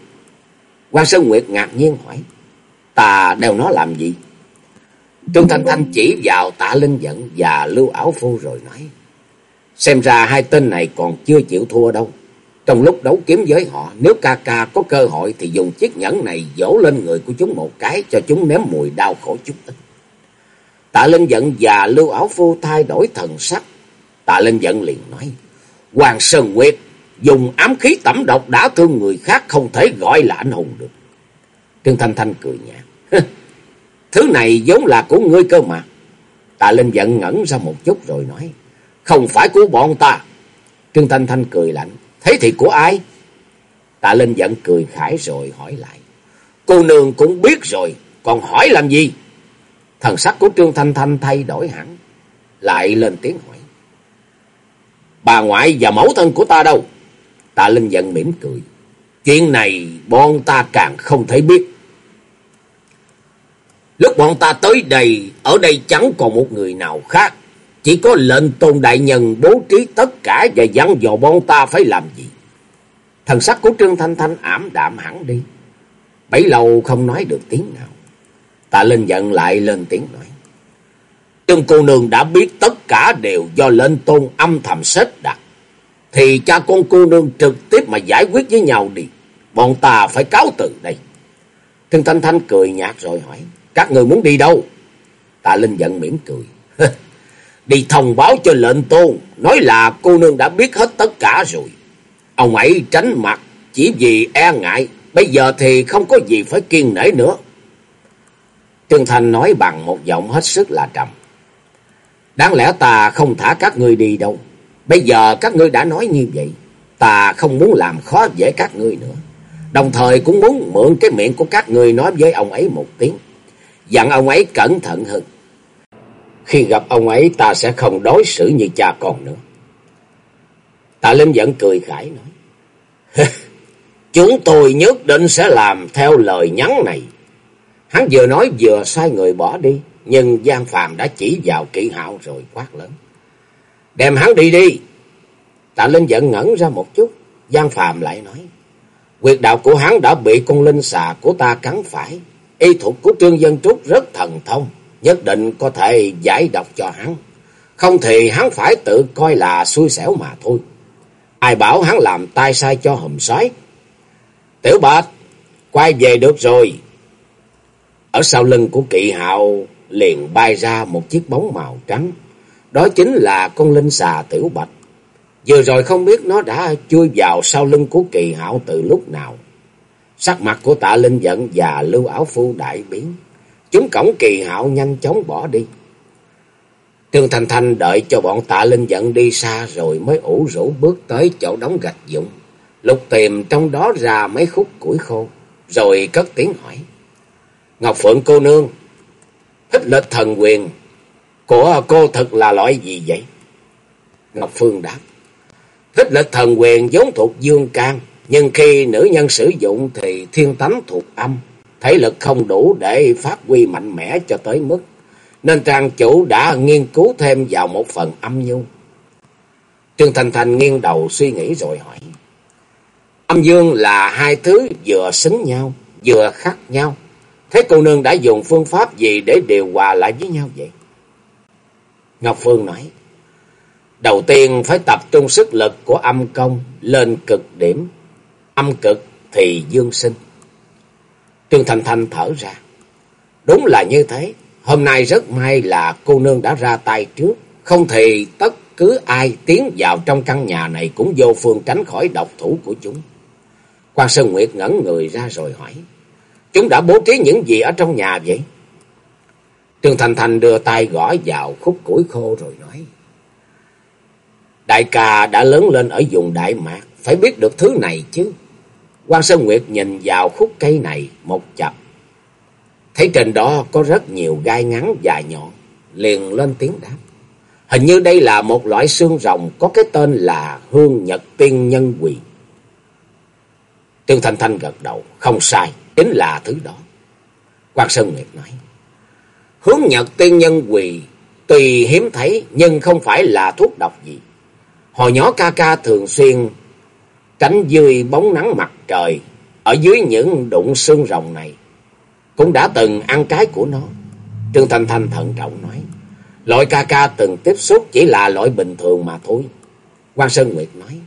Quan Sơn Nguyệt ngạc nhiên hỏi. Ta đeo nó làm gì? Trương Thanh Thanh chỉ vào tạ linh Dẫn và lưu ảo phu rồi nói. Xem ra hai tên này còn chưa chịu thua đâu. Trong lúc đấu kiếm với họ, nếu ca ca có cơ hội thì dùng chiếc nhẫn này dỗ lên người của chúng một cái cho chúng nếm mùi đau khổ chút ít. Tạ Linh giận và Lưu Ảo Phu thay đổi thần sắc. Tạ Linh giận liền nói, Hoàng Sơn Nguyệt dùng ám khí tẩm độc đã thương người khác không thể gọi là anh hùng được. Trương Thanh Thanh cười nhạt. Thứ này vốn là của ngươi cơ mà. Tạ Linh giận ngẩn ra một chút rồi nói. Không phải của bọn ta. Trương Thanh Thanh cười lạnh. Thế thì của ai? Tạ Linh giận cười khải rồi hỏi lại. Cô nương cũng biết rồi, còn hỏi làm gì? Thần sắc của Trương Thanh Thanh thay đổi hẳn. Lại lên tiếng hỏi. Bà ngoại và mẫu thân của ta đâu? Tạ Linh giận mỉm cười. Chuyện này bọn ta càng không thể biết. Lúc bọn ta tới đây, ở đây chẳng còn một người nào khác. Chỉ có lệnh tôn đại nhân bố trí tất cả và dặn dò bọn ta phải làm gì. Thần sắc của Trương Thanh Thanh ảm đạm hẳn đi. Bấy lâu không nói được tiếng nào. Tạ Linh giận lại lên tiếng nói. Trương cô nương đã biết tất cả đều do lệnh tôn âm thầm xếp đặt. Thì cha con cô nương trực tiếp mà giải quyết với nhau đi. Bọn ta phải cáo từ đây. Trương Thanh Thanh cười nhạt rồi hỏi. Các người muốn đi đâu? Tạ Linh giận mỉm cười. đi thông báo cho lệnh tôn. Nói là cô nương đã biết hết tất cả rồi. Ông ấy tránh mặt, chỉ vì e ngại. Bây giờ thì không có gì phải kiên nể nữa. Trương Thanh nói bằng một giọng hết sức là trầm. Đáng lẽ ta không thả các ngươi đi đâu. Bây giờ các ngươi đã nói như vậy. Ta không muốn làm khó dễ các ngươi nữa. Đồng thời cũng muốn mượn cái miệng của các ngươi nói với ông ấy một tiếng. Dặn ông ấy cẩn thận hơn. Khi gặp ông ấy, ta sẽ không đối xử như cha con nữa. Tạ Linh vẫn cười khải nói. Chúng tôi nhất định sẽ làm theo lời nhắn này. Hắn vừa nói vừa sai người bỏ đi. Nhưng Giang Phàm đã chỉ vào kỹ hạo rồi quát lớn. Đem hắn đi đi. Tạ Linh giận ngẩn ra một chút. Giang Phàm lại nói. Quyệt đạo của hắn đã bị con linh xà của ta cắn phải. Y thuật của Trương Dân Trúc rất thần thông. Nhất định có thể giải độc cho hắn. Không thì hắn phải tự coi là xui xẻo mà thôi. Ai bảo hắn làm tai sai cho hùm xoáy. Tiểu bạch, quay về được rồi. Ở sau lưng của kỵ hạo liền bay ra một chiếc bóng màu trắng. Đó chính là con linh xà tiểu bạch. Vừa rồi không biết nó đã chui vào sau lưng của kỳ hạo từ lúc nào. Sắc mặt của tạ linh giận và lưu áo phu đại biến. Chúng cổng kỳ hạo nhanh chóng bỏ đi. Trương Thành Thanh đợi cho bọn tạ linh giận đi xa rồi mới ủ rũ bước tới chỗ đóng gạch dụng. Lục tìm trong đó ra mấy khúc củi khô. Rồi cất tiếng hỏi. Ngọc Phượng cô nương. Thích lệch thần quyền. Của cô thật là loại gì vậy? Ngọc Phương đáp. Thích lịch thần quyền giống thuộc dương can. Nhưng khi nữ nhân sử dụng thì thiên tánh thuộc âm. Thể lực không đủ để phát huy mạnh mẽ cho tới mức. Nên trang chủ đã nghiên cứu thêm vào một phần âm nhu. Trương Thành Thành nghiêng đầu suy nghĩ rồi hỏi. Âm dương là hai thứ vừa xứng nhau, vừa khác nhau. Thế cô nương đã dùng phương pháp gì để điều hòa lại với nhau vậy? Ngọc Phương nói. Đầu tiên phải tập trung sức lực của âm công lên cực điểm. Âm cực thì dương sinh. Trương Thành Thanh thở ra. Đúng là như thế. Hôm nay rất may là cô nương đã ra tay trước. Không thì tất cứ ai tiến vào trong căn nhà này cũng vô phương tránh khỏi độc thủ của chúng. Quan Sơn Nguyệt ngẩn người ra rồi hỏi. Chúng đã bố trí những gì ở trong nhà vậy? Trương Thành Thành đưa tay gõ vào khúc củi khô rồi nói. Đại ca đã lớn lên ở vùng Đại Mạc, phải biết được thứ này chứ. Quan Sơn Nguyệt nhìn vào khúc cây này một chập. Thấy trên đó có rất nhiều gai ngắn dài nhọn, liền lên tiếng đáp. Hình như đây là một loại xương rồng có cái tên là Hương Nhật Tiên Nhân Quỳ. Trương Thanh Thanh gật đầu, không sai, chính là thứ đó. Quan Sơn Nguyệt nói, hướng Nhật Tiên Nhân Quỳ tuy hiếm thấy nhưng không phải là thuốc độc gì. Hồi nhỏ ca ca thường xuyên tránh dưới bóng nắng mặt trời, ở dưới những đụng xương rồng này, cũng đã từng ăn cái của nó. Trương Thanh Thanh thận trọng nói, loại ca ca từng tiếp xúc chỉ là loại bình thường mà thôi. Quan Sơn Nguyệt nói,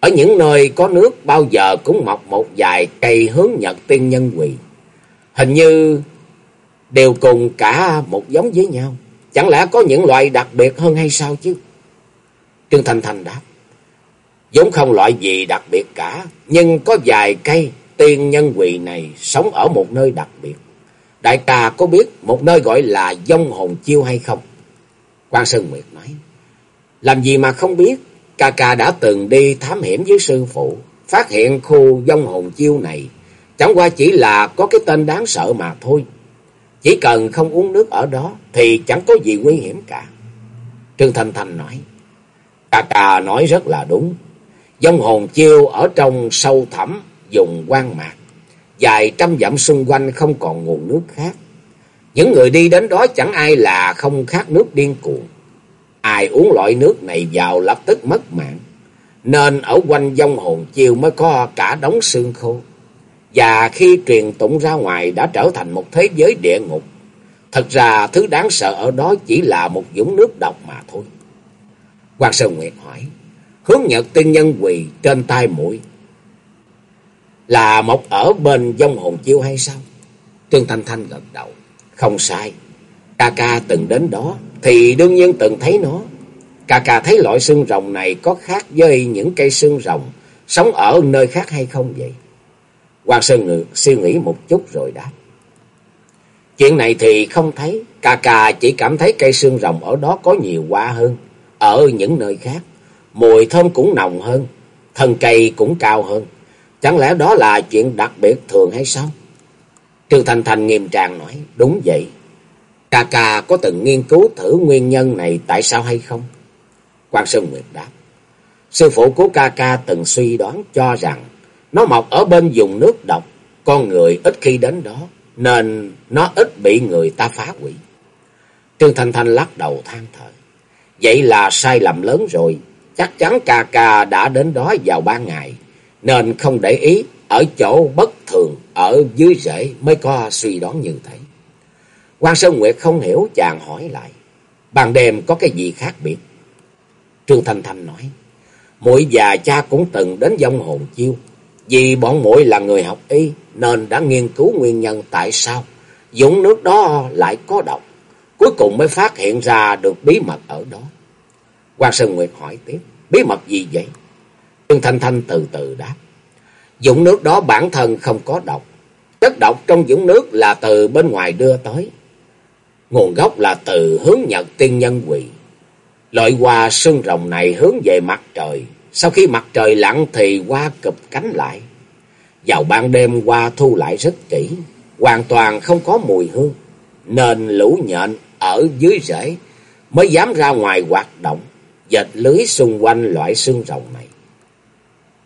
ở những nơi có nước bao giờ cũng mọc một vài cây hướng nhật tiên nhân quỳ. Hình như đều cùng cả một giống với nhau. Chẳng lẽ có những loại đặc biệt hơn hay sao chứ? Trương Thanh Thanh đáp. Giống không loại gì đặc biệt cả. Nhưng có vài cây tiên nhân quỳ này sống ở một nơi đặc biệt. Đại ca có biết một nơi gọi là dông hồn chiêu hay không? Quan Sơn Nguyệt nói. Làm gì mà không biết? Ca ca đã từng đi thám hiểm với sư phụ. phát hiện khu Dông hồn chiêu này chẳng qua chỉ là có cái tên đáng sợ mà thôi. Chỉ cần không uống nước ở đó thì chẳng có gì nguy hiểm cả. Trương Thanh Thanh nói. Cà cà nói rất là đúng. Dông hồn chiêu ở trong sâu thẳm dùng quan mạc. Dài trăm dặm xung quanh không còn nguồn nước khác. Những người đi đến đó chẳng ai là không khát nước điên cuồng. Ai uống loại nước này vào lập tức mất mạng. Nên ở quanh dông hồn chiêu mới có cả đống xương khô. Và khi truyền tụng ra ngoài đã trở thành một thế giới địa ngục. Thật ra, thứ đáng sợ ở đó chỉ là một dũng nước độc mà thôi. hoàng Sơn Nguyệt hỏi. Hướng Nhật tiên nhân quỳ trên tay mũi. Là một ở bên dông hồn chiêu hay sao? Trương Thanh Thanh gật đầu. Không sai. Ca ca từng đến đó thì đương nhiên từng thấy nó. Ca ca thấy loại xương rồng này có khác với những cây xương rồng sống ở nơi khác hay không vậy? Hoàng Sơn Ngự suy nghĩ một chút rồi đáp. Chuyện này thì không thấy, cà cà chỉ cảm thấy cây xương rồng ở đó có nhiều hoa hơn, ở những nơi khác, mùi thơm cũng nồng hơn, thân cây cũng cao hơn. Chẳng lẽ đó là chuyện đặc biệt thường hay sao? Trương Thành Thành nghiêm trang nói, đúng vậy. Cà cà có từng nghiên cứu thử nguyên nhân này tại sao hay không? Quan Sơn Nguyệt đáp. Sư phụ của ca ca từng suy đoán cho rằng nó mọc ở bên vùng nước độc, con người ít khi đến đó, nên nó ít bị người ta phá hủy. Trương Thanh Thanh lắc đầu than thở. Vậy là sai lầm lớn rồi, chắc chắn ca ca đã đến đó vào ban ngày, nên không để ý ở chỗ bất thường, ở dưới rễ mới có suy đoán như thế. Quan Sơn Nguyệt không hiểu chàng hỏi lại, ban đêm có cái gì khác biệt? Trương Thanh Thanh nói, muội và cha cũng từng đến dông hồn chiêu, vì bọn muội là người học y nên đã nghiên cứu nguyên nhân tại sao dũng nước đó lại có độc. Cuối cùng mới phát hiện ra được bí mật ở đó. Quan Sơn Nguyệt hỏi tiếp, bí mật gì vậy? Trương Thanh Thanh từ từ đáp. Dũng nước đó bản thân không có độc. Chất độc trong dũng nước là từ bên ngoài đưa tới. Nguồn gốc là từ hướng Nhật tiên nhân quỷ. Loại hoa sương rồng này hướng về mặt trời, sau khi mặt trời lặn thì hoa cụp cánh lại. Vào ban đêm hoa thu lại rất kỹ, hoàn toàn không có mùi hương. Nên lũ nhện ở dưới rễ mới dám ra ngoài hoạt động, dệt lưới xung quanh loại xương rồng này.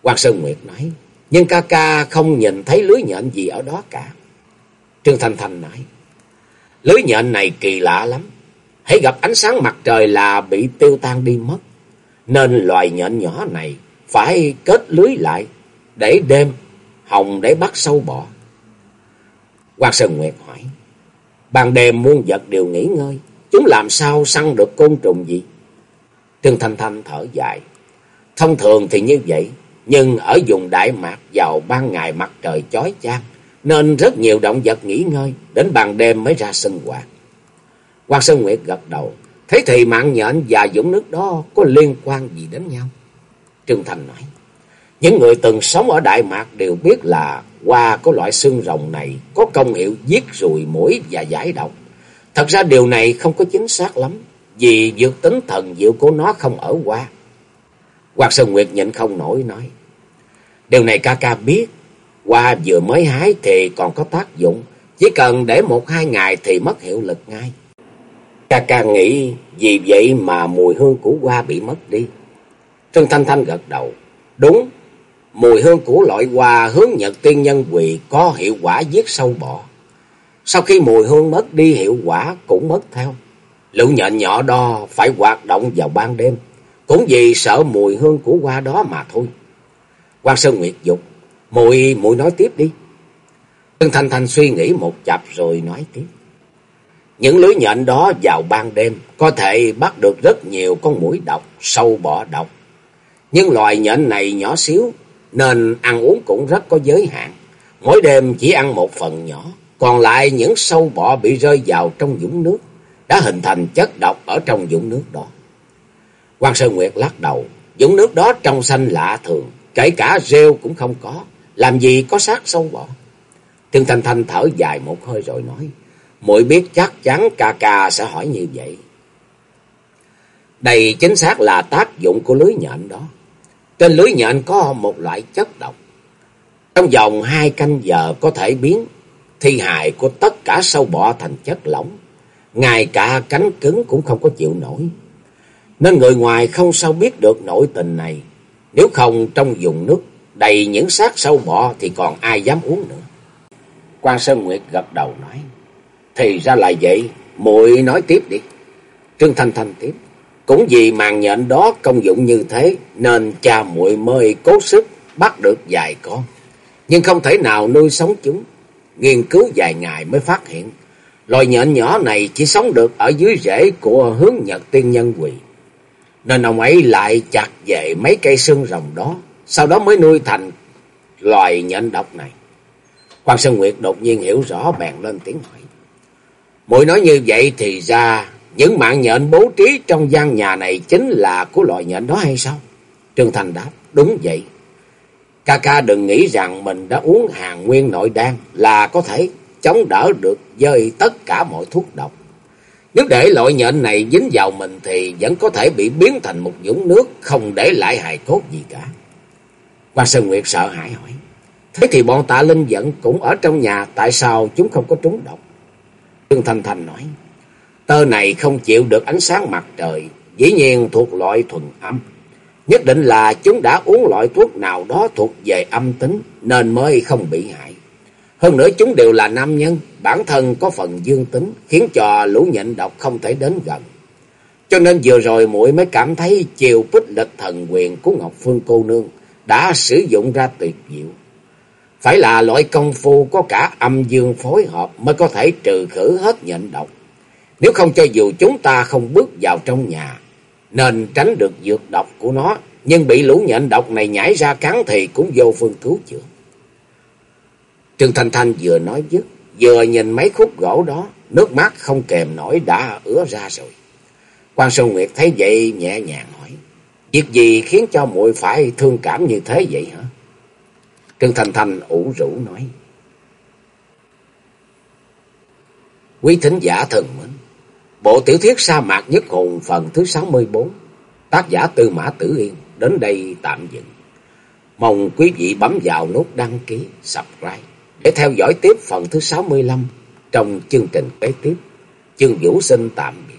Quan Sơn Nguyệt nói, nhưng ca ca không nhìn thấy lưới nhện gì ở đó cả. Trương Thanh Thanh nói, lưới nhện này kỳ lạ lắm. Hãy gặp ánh sáng mặt trời là bị tiêu tan đi mất. Nên loài nhện nhỏ này phải kết lưới lại để đêm hồng để bắt sâu bọ. Quan Sơn Nguyệt hỏi, ban đêm muôn vật đều nghỉ ngơi, chúng làm sao săn được côn trùng gì? Trương Thanh Thanh thở dài, thông thường thì như vậy, nhưng ở vùng Đại Mạc vào ban ngày mặt trời chói chang, nên rất nhiều động vật nghỉ ngơi, đến ban đêm mới ra sinh hoạt. Quan Sơn Nguyệt gật đầu, Thế thì mạng nhện và dũng nước đó có liên quan gì đến nhau? Trương Thành nói. Những người từng sống ở Đại Mạc đều biết là hoa có loại xương rồng này có công hiệu giết ruồi mũi và giải độc. Thật ra điều này không có chính xác lắm, vì dược tính thần diệu của nó không ở hoa. Quạt Sơn Nguyệt nhịn không nổi nói. Điều này ca ca biết, hoa vừa mới hái thì còn có tác dụng, chỉ cần để một hai ngày thì mất hiệu lực ngay. Ca ca nghĩ vì vậy mà mùi hương của hoa bị mất đi. Trương Thanh Thanh gật đầu. Đúng, mùi hương của loại hoa hướng nhật tiên nhân quỳ có hiệu quả giết sâu bọ. Sau khi mùi hương mất đi hiệu quả cũng mất theo. Lũ nhện nhỏ đo phải hoạt động vào ban đêm. Cũng vì sợ mùi hương của hoa đó mà thôi. Quan Sơn Nguyệt dục. Mùi, mùi nói tiếp đi. Trương Thanh Thanh suy nghĩ một chập rồi nói tiếp. Những lưới nhện đó vào ban đêm có thể bắt được rất nhiều con mũi độc, sâu bọ độc. Nhưng loài nhện này nhỏ xíu nên ăn uống cũng rất có giới hạn. Mỗi đêm chỉ ăn một phần nhỏ, còn lại những sâu bọ bị rơi vào trong dũng nước đã hình thành chất độc ở trong dũng nước đó. Quan Sơn Nguyệt lắc đầu, dũng nước đó trong xanh lạ thường, kể cả rêu cũng không có, làm gì có xác sâu bọ. Trương Thanh Thanh thở dài một hơi rồi nói, muội biết chắc chắn ca ca sẽ hỏi như vậy. Đây chính xác là tác dụng của lưới nhện đó. Trên lưới nhện có một loại chất độc. Trong vòng hai canh giờ có thể biến thi hài của tất cả sâu bọ thành chất lỏng. Ngay cả cánh cứng cũng không có chịu nổi. Nên người ngoài không sao biết được nội tình này. Nếu không, trong vùng nước đầy những xác sâu bọ thì còn ai dám uống nữa. Quan Sơn Nguyệt gật đầu nói. Thì ra là vậy, muội nói tiếp đi. Trương Thanh Thanh tiếp. Cũng vì màn nhện đó công dụng như thế nên cha muội mới cố sức bắt được vài con. Nhưng không thể nào nuôi sống chúng. Nghiên cứu vài ngày mới phát hiện. Loài nhện nhỏ này chỉ sống được ở dưới rễ của hướng nhật tiên nhân quỳ. Nên ông ấy lại chặt về mấy cây xương rồng đó. Sau đó mới nuôi thành loài nhện độc này. Quan Sơn Nguyệt đột nhiên hiểu rõ bèn lên tiếng hỏi mỗi nói như vậy thì ra những mạng nhện bố trí trong gian nhà này chính là của loại nhện đó hay sao? Trương Thành đáp, đúng vậy. Ca ca đừng nghĩ rằng mình đã uống hàng nguyên nội đan là có thể chống đỡ được với tất cả mọi thuốc độc. Nếu để loại nhện này dính vào mình thì vẫn có thể bị biến thành một dũng nước không để lại hài cốt gì cả. Quan Sơn Nguyệt sợ hãi hỏi. Thế thì bọn tạ linh dẫn cũng ở trong nhà tại sao chúng không có trúng độc? Trương Thanh Thành nói. Tơ này không chịu được ánh sáng mặt trời, dĩ nhiên thuộc loại thuần âm. Nhất định là chúng đã uống loại thuốc nào đó thuộc về âm tính nên mới không bị hại. Hơn nữa chúng đều là nam nhân, bản thân có phần dương tính, khiến cho lũ nhện độc không thể đến gần. Cho nên vừa rồi muội mới cảm thấy chiều bích lịch thần quyền của Ngọc Phương cô nương đã sử dụng ra tuyệt diệu. Phải là loại công phu có cả âm dương phối hợp mới có thể trừ khử hết nhện độc. Nếu không cho dù chúng ta không bước vào trong nhà, nên tránh được dược độc của nó, nhưng bị lũ nhện độc này nhảy ra cắn thì cũng vô phương cứu chữa. Trương Thanh Thanh vừa nói dứt, vừa nhìn mấy khúc gỗ đó, nước mắt không kèm nổi đã ứa ra rồi. Quan Sơn Nguyệt thấy vậy nhẹ nhàng hỏi, việc gì khiến cho muội phải thương cảm như thế vậy hả? Trương thành thành ủ rũ nói, Quý thính giả thần mến, bộ tiểu thuyết sa mạc nhất hồn phần thứ 64, tác giả Tư Mã Tử Yên đến đây tạm dừng. Mong quý vị bấm vào nút đăng ký, subscribe để theo dõi tiếp phần thứ 65 trong chương trình kế tiếp. Chương Vũ sinh tạm biệt.